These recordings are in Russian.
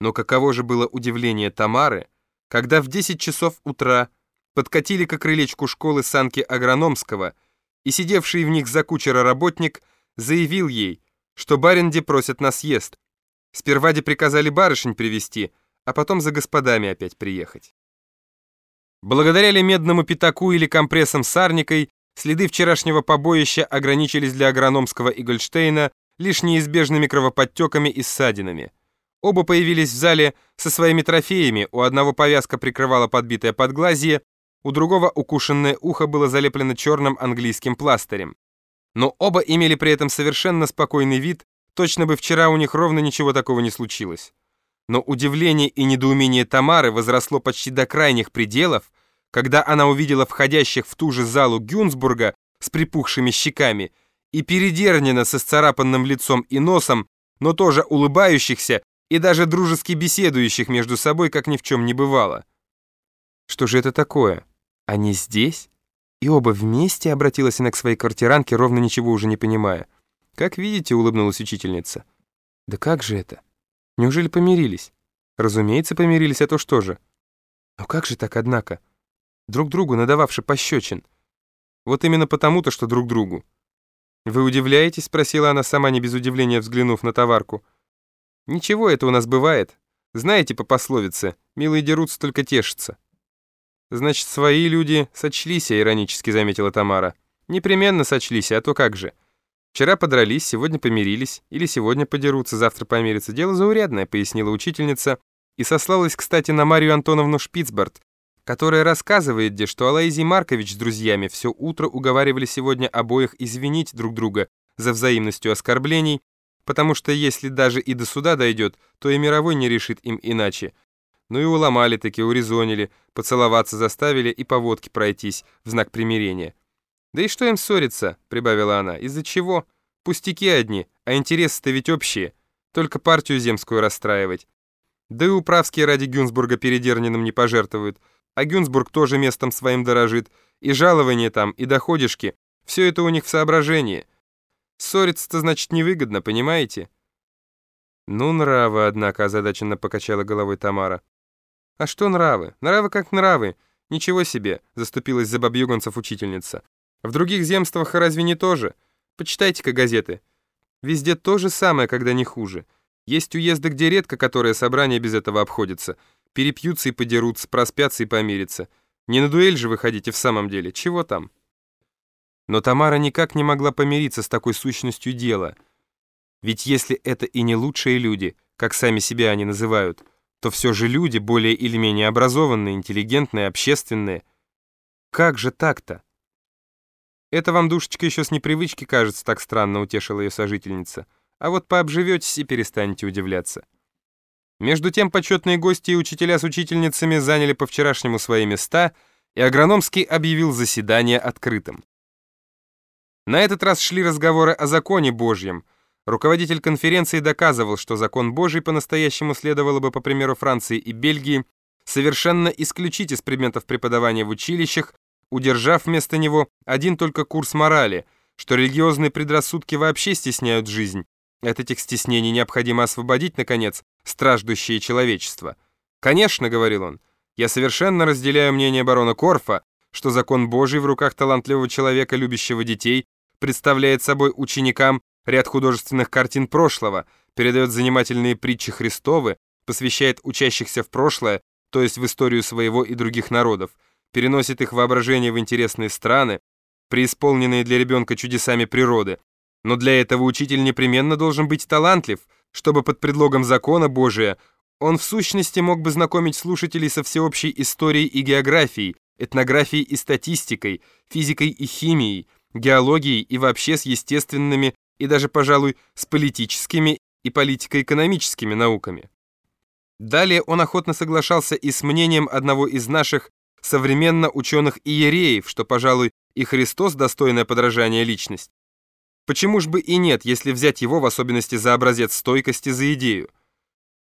Но каково же было удивление Тамары, когда в 10 часов утра подкатили к крылечку школы санки Агрономского, и сидевший в них за кучера работник заявил ей, что баринде просят на съезд. Сперва де приказали барышень привести, а потом за господами опять приехать. Благодаря ли медному пятаку или компрессам сарникой, следы вчерашнего побоища ограничились для агрономского Гольштейна лишь неизбежными кровоподтеками и ссадинами. Оба появились в зале со своими трофеями, у одного повязка прикрывала подбитое подглазье, у другого укушенное ухо было залеплено черным английским пластырем. Но оба имели при этом совершенно спокойный вид, точно бы вчера у них ровно ничего такого не случилось. Но удивление и недоумение Тамары возросло почти до крайних пределов, когда она увидела входящих в ту же залу Гюнсбурга с припухшими щеками и Передернина со сцарапанным лицом и носом, но тоже улыбающихся и даже дружески беседующих между собой, как ни в чем не бывало. Что же это такое? Они здесь? И оба вместе обратилась она к своей квартиранке, ровно ничего уже не понимая. «Как видите», — улыбнулась учительница. «Да как же это? Неужели помирились?» «Разумеется, помирились, а то что же?» «Но как же так, однако? Друг другу надававши пощечин. Вот именно потому-то, что друг другу». «Вы удивляетесь?» — спросила она сама, не без удивления взглянув на товарку. «Ничего, это у нас бывает. Знаете по пословице, милые дерутся, только тешатся». «Значит, свои люди сочлись», — иронически заметила Тамара. «Непременно сочлись, а то как же. Вчера подрались, сегодня помирились, или сегодня подерутся, завтра помирятся. Дело заурядное», — пояснила учительница, и сослалась, кстати, на Марию Антоновну Шпицбарт, которая рассказывает, где, что Алаизий Маркович с друзьями все утро уговаривали сегодня обоих извинить друг друга за взаимностью оскорблений, потому что если даже и до суда дойдет, то и мировой не решит им иначе, ну и уломали таки, урезонили, поцеловаться заставили и по водке пройтись в знак примирения. «Да и что им ссориться?» — прибавила она. «Из-за чего? Пустяки одни, а интересы-то ведь общие. Только партию земскую расстраивать. Да и управские ради Гюнсбурга передерниным не пожертвуют. А Гюнсбург тоже местом своим дорожит. И жалования там, и доходишки. Все это у них в соображении. Ссориться-то, значит, невыгодно, понимаете?» «Ну, нравы, однако», — озадаченно покачала головой Тамара. «А что нравы? Нравы как нравы. Ничего себе!» — заступилась за бабьюганцев учительница. «В других земствах разве не то же? Почитайте-ка газеты. Везде то же самое, когда не хуже. Есть уезды, где редко которое собрание без этого обходится. Перепьются и подерутся, проспятся и помирятся. Не на дуэль же вы ходите в самом деле. Чего там?» Но Тамара никак не могла помириться с такой сущностью дела. Ведь если это и не лучшие люди, как сами себя они называют, то все же люди, более или менее образованные, интеллигентные, общественные. Как же так-то? Это вам, душечка, еще с непривычки кажется так странно, утешила ее сожительница. А вот пообживетесь и перестанете удивляться. Между тем почетные гости и учителя с учительницами заняли по-вчерашнему свои места, и Агрономский объявил заседание открытым. На этот раз шли разговоры о законе Божьем — Руководитель конференции доказывал, что закон Божий по-настоящему следовало бы, по примеру Франции и Бельгии, совершенно исключить из предметов преподавания в училищах, удержав вместо него один только курс морали, что религиозные предрассудки вообще стесняют жизнь. От этих стеснений необходимо освободить, наконец, страждущее человечество. «Конечно», — говорил он, — «я совершенно разделяю мнение барона Корфа, что закон Божий в руках талантливого человека, любящего детей, представляет собой ученикам ряд художественных картин прошлого, передает занимательные притчи Христовы, посвящает учащихся в прошлое, то есть в историю своего и других народов, переносит их воображение в интересные страны, преисполненные для ребенка чудесами природы. Но для этого учитель непременно должен быть талантлив, чтобы под предлогом закона Божия он в сущности мог бы знакомить слушателей со всеобщей историей и географией, этнографией и статистикой, физикой и химией, геологией и вообще с естественными и даже, пожалуй, с политическими и политико-экономическими науками. Далее он охотно соглашался и с мнением одного из наших современно ученых иереев, что, пожалуй, и Христос достойное подражание личность. Почему ж бы и нет, если взять его в особенности за образец стойкости за идею?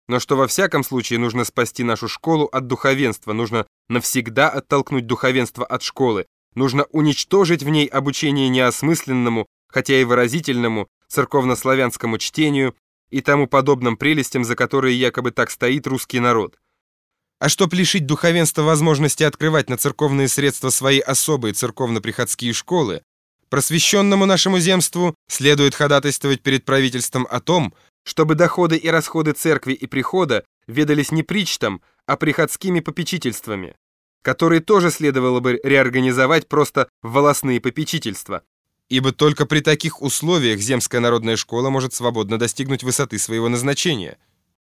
Но что во всяком случае нужно спасти нашу школу от духовенства, нужно навсегда оттолкнуть духовенство от школы, нужно уничтожить в ней обучение неосмысленному, хотя и выразительному, церковнославянскому чтению, и тому подобным прелестям, за которые якобы так стоит русский народ. А чтоб лишить духовенства возможности открывать на церковные средства свои особые церковно-приходские школы, просвещенному нашему земству следует ходатайствовать перед правительством о том, чтобы доходы и расходы церкви и прихода ведались не причтом, а приходскими попечительствами, которые тоже следовало бы реорганизовать просто в волосные попечительства, ибо только при таких условиях земская народная школа может свободно достигнуть высоты своего назначения –